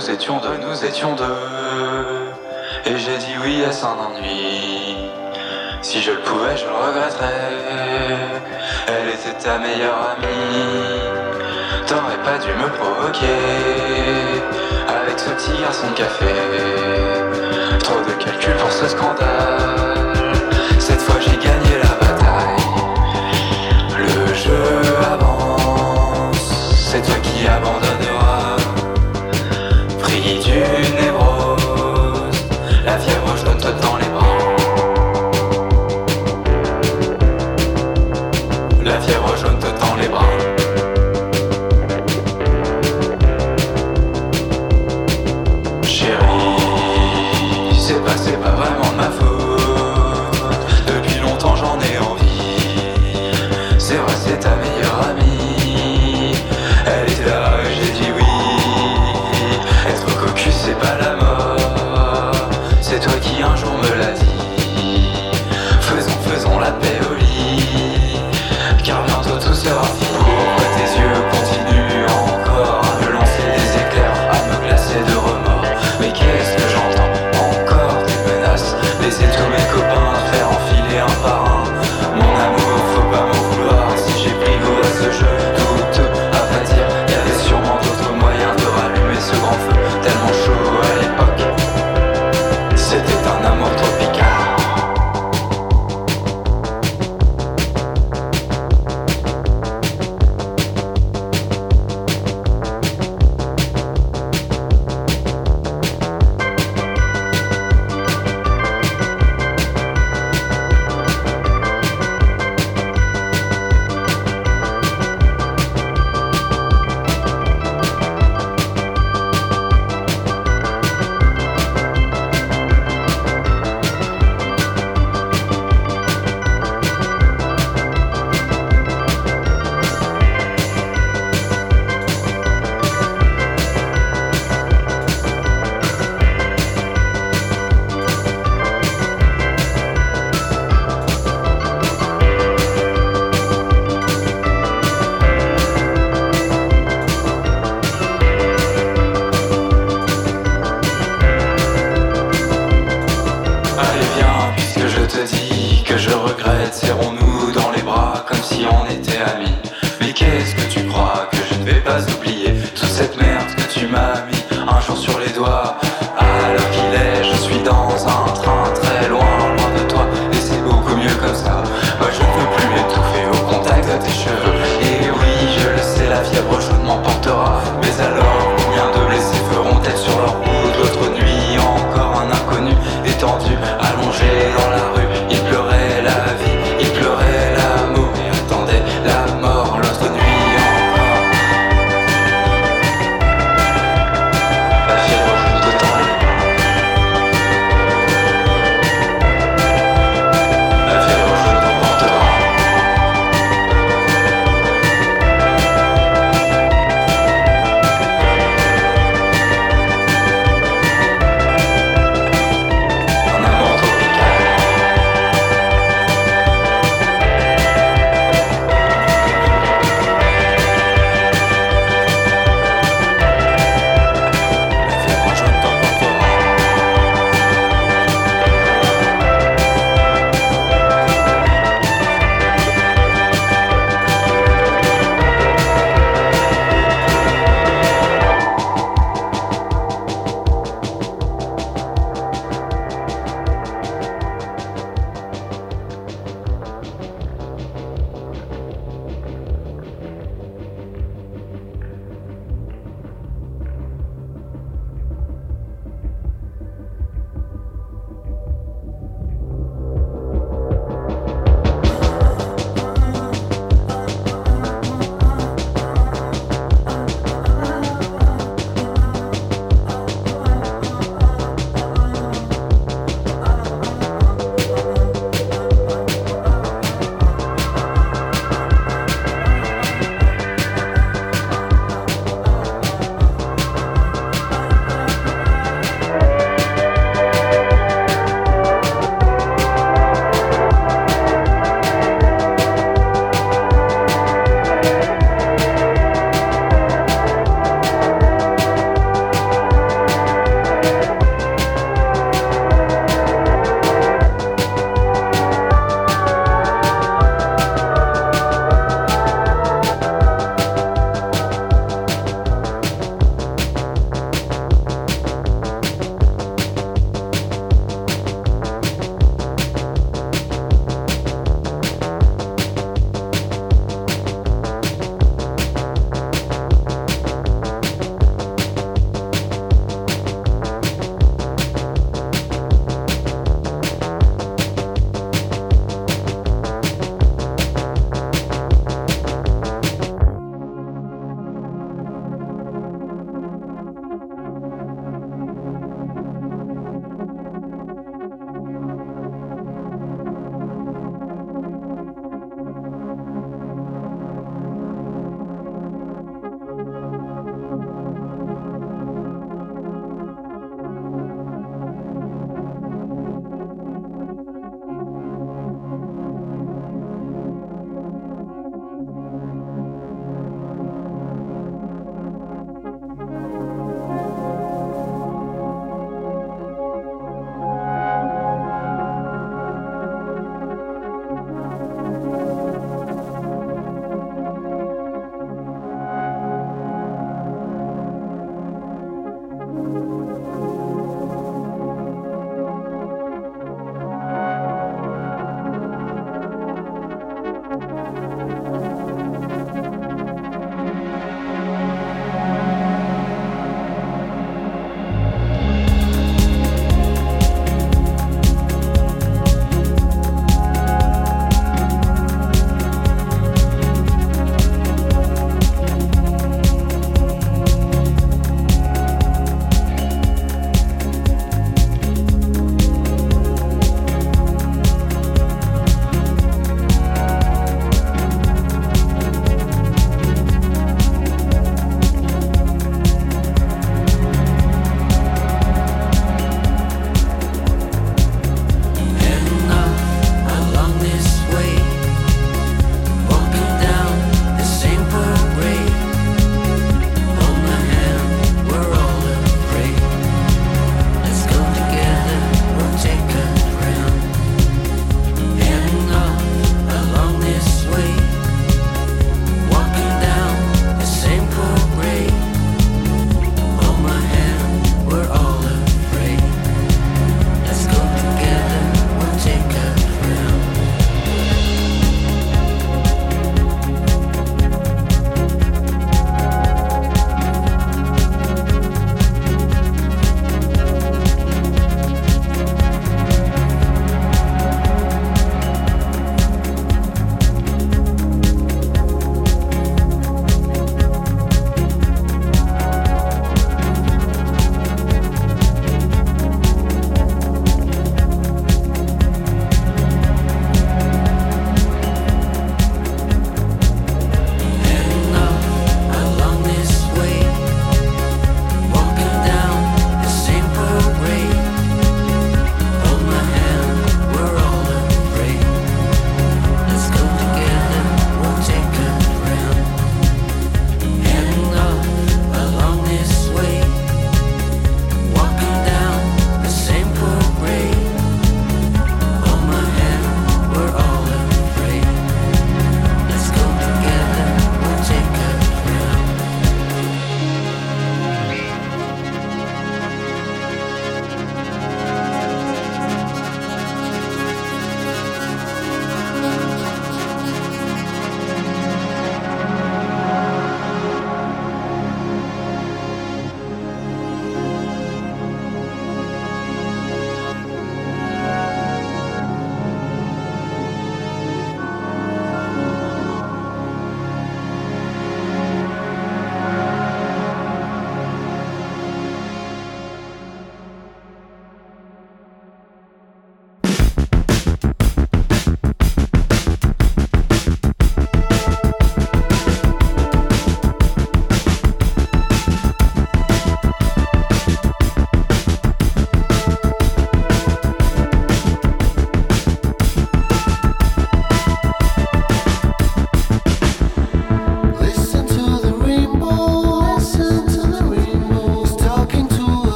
Nous étions deux. Et j'ai dit oui à son ennui. Si je le pouvais, je le regretterais. Elle était ta meilleure amie. T'aurais pas dû me provoquer avec ce petit garçon de café. Trop de calculs pour ce scandale.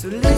それで